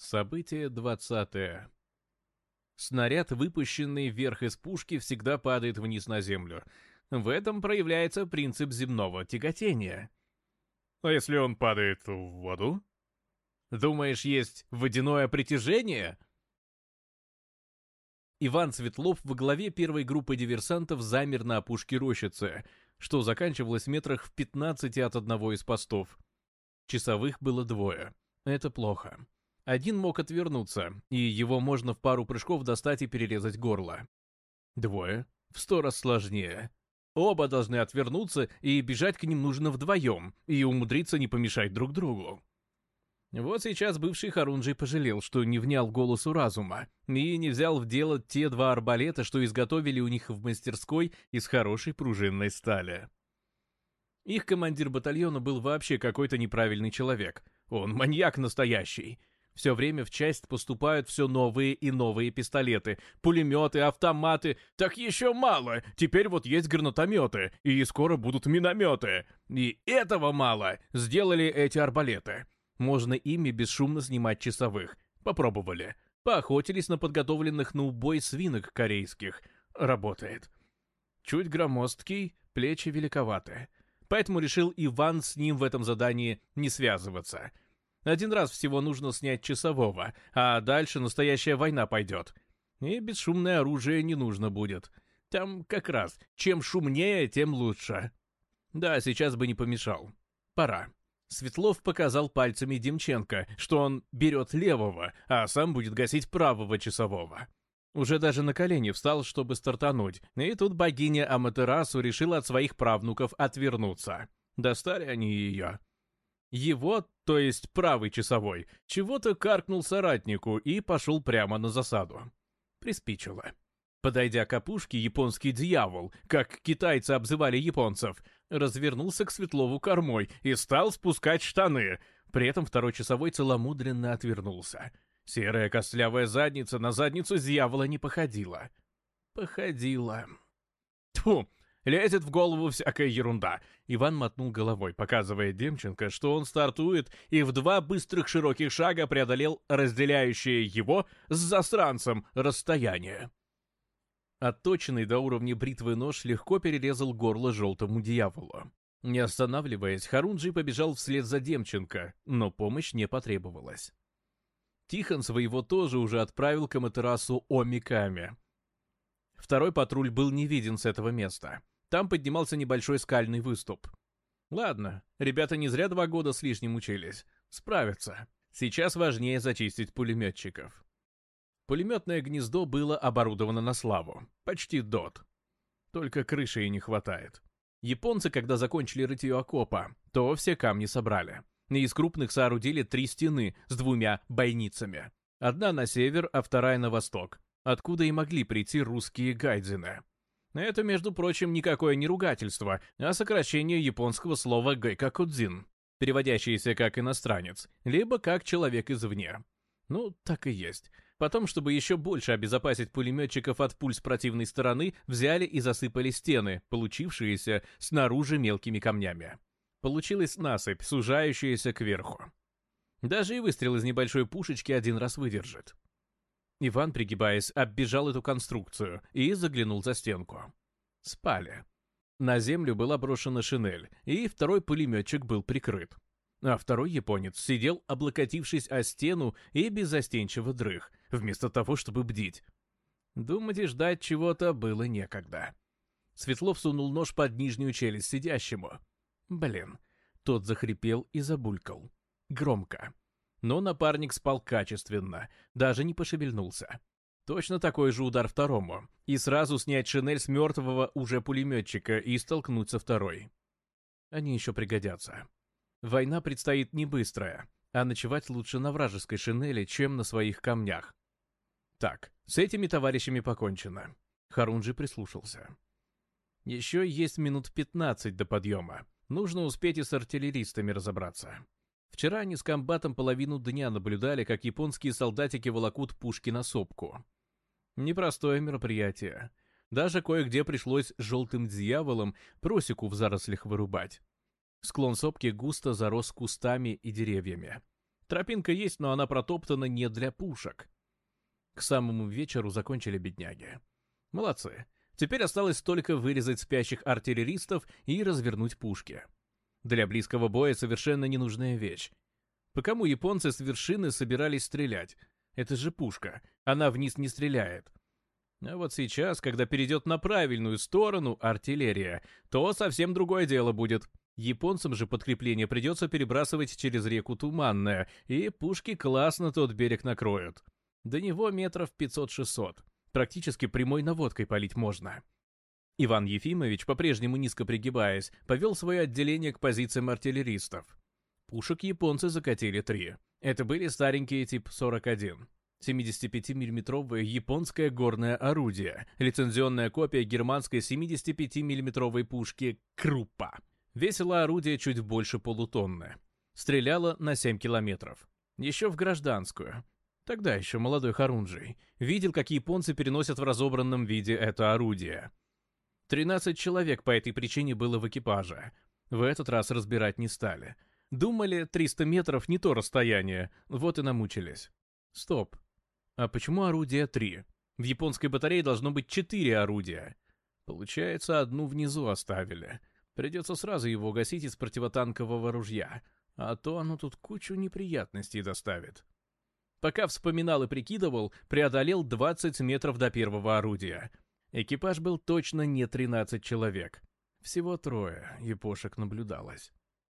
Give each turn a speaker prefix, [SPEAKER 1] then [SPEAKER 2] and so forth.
[SPEAKER 1] Событие 20. Снаряд, выпущенный вверх из пушки, всегда падает вниз на землю. В этом проявляется принцип земного тяготения.
[SPEAKER 2] А если он падает в воду?
[SPEAKER 1] Думаешь, есть водяное притяжение? Иван Светлов во главе первой группы диверсантов замер на опушке рощицы, что заканчивалось метрах в 15 от одного из постов. Часовых было двое. Это плохо. Один мог отвернуться, и его можно в пару прыжков достать и перерезать горло. Двое — в сто раз сложнее. Оба должны отвернуться, и бежать к ним нужно вдвоем, и умудриться не помешать друг другу. Вот сейчас бывший Харунжий пожалел, что не внял голосу разума, и не взял в дело те два арбалета, что изготовили у них в мастерской из хорошей пружинной стали. Их командир батальона был вообще какой-то неправильный человек. Он маньяк настоящий. Все время в часть поступают все новые и новые пистолеты, пулеметы, автоматы. Так еще мало. Теперь вот есть гранатометы, и скоро будут минометы. И этого мало. Сделали эти арбалеты. Можно ими бесшумно снимать часовых. Попробовали. Поохотились на подготовленных ну, на убой свинок корейских. Работает. Чуть громоздкий, плечи великоваты. Поэтому решил Иван с ним в этом задании не связываться. — один раз всего нужно снять часового, а дальше настоящая война пойдет. И бесшумное оружие не нужно будет. Там как раз, чем шумнее, тем лучше. Да, сейчас бы не помешал. Пора. Светлов показал пальцами Демченко, что он берет левого, а сам будет гасить правого часового. Уже даже на колени встал, чтобы стартануть, и тут богиня Аматерасу решила от своих правнуков отвернуться. Достали они ее. Его то есть правый часовой, чего-то каркнул соратнику и пошел прямо на засаду. Приспичило. Подойдя к опушке, японский дьявол, как китайцы обзывали японцев, развернулся к Светлову кормой и стал спускать штаны. При этом второй часовой целомудренно отвернулся. Серая костлявая задница на задницу дьявола не походила. Походила. Тьфу, Лезет в голову всякая ерунда. Иван мотнул головой, показывая Демченко, что он стартует и в два быстрых широких шага преодолел разделяющее его с засранцем расстояние. Отточенный до уровня бритвы нож легко перерезал горло желтому дьяволу. Не останавливаясь, Харунджи побежал вслед за Демченко, но помощь не потребовалась. Тихон своего тоже уже отправил к Аматерасу Омиками. Второй патруль был не виден с этого места. Там поднимался небольшой скальный выступ. Ладно, ребята не зря два года с лишним учились. Справятся. Сейчас важнее зачистить пулеметчиков. Пулеметное гнездо было оборудовано на славу. Почти дот. Только крыши и не хватает. Японцы, когда закончили рытье окопа, то все камни собрали. И из крупных соорудили три стены с двумя бойницами. Одна на север, а вторая на восток, откуда и могли прийти русские гайдзины. Это, между прочим, никакое не ругательство, а сокращение японского слова «гэйкакудзин», переводящееся как «иностранец», либо как «человек извне». Ну, так и есть. Потом, чтобы еще больше обезопасить пулеметчиков от пуль с противной стороны, взяли и засыпали стены, получившиеся снаружи мелкими камнями. Получилась насыпь, сужающаяся кверху. Даже и выстрел из небольшой пушечки один раз выдержит. Иван, пригибаясь, оббежал эту конструкцию и заглянул за стенку. Спали. На землю была брошена шинель, и второй пулеметчик был прикрыт. А второй японец сидел, облокотившись о стену и беззастенчиво дрых, вместо того, чтобы бдить. Думать и ждать чего-то было некогда. Светлов сунул нож под нижнюю челюсть сидящему. Блин. Тот захрипел и забулькал. Громко но напарник спал качественно, даже не пошевельнулся. Точно такой же удар второму, и сразу снять шинель с мертвого уже пулеметчика и столкнуться второй. Они еще пригодятся. Война предстоит не быстрая, а ночевать лучше на вражеской шинели, чем на своих камнях. Так, с этими товарищами покончено. Харунжи прислушался. Еще есть минут 15 до подъема. Нужно успеть и с артиллеристами разобраться. Вчера они с комбатом половину дня наблюдали, как японские солдатики волокут пушки на сопку. Непростое мероприятие. Даже кое-где пришлось желтым дьяволом просеку в зарослях вырубать. Склон сопки густо зарос кустами и деревьями. Тропинка есть, но она протоптана не для пушек. К самому вечеру закончили бедняги. Молодцы. Теперь осталось только вырезать спящих артиллеристов и развернуть пушки. Для близкого боя совершенно ненужная вещь. По кому японцы с вершины собирались стрелять? Это же пушка. Она вниз не стреляет. А вот сейчас, когда перейдет на правильную сторону артиллерия, то совсем другое дело будет. Японцам же подкрепление придется перебрасывать через реку Туманная, и пушки классно тот берег накроют. До него метров 500-600. Практически прямой наводкой палить можно. Иван Ефимович, по-прежнему низко пригибаясь, повел свое отделение к позициям артиллеристов. Пушек японцы закатили три. Это были старенькие тип 41. 75-мм японское горное орудие, лицензионная копия германской 75-миллиметровой пушки «Круппа». Весило орудие чуть больше полутонны. Стреляло на 7 километров. Еще в гражданскую. Тогда еще молодой Харунжий. Видел, как японцы переносят в разобранном виде это орудие. 13 человек по этой причине было в экипаже. В этот раз разбирать не стали. Думали, 300 метров не то расстояние, вот и намучились. Стоп. А почему орудия 3? В японской батарее должно быть 4 орудия. Получается, одну внизу оставили. Придется сразу его гасить из противотанкового ружья, а то оно тут кучу неприятностей доставит. Пока вспоминал и прикидывал, преодолел 20 метров до первого орудия — Экипаж был точно не 13 человек. Всего трое, и пошек наблюдалось.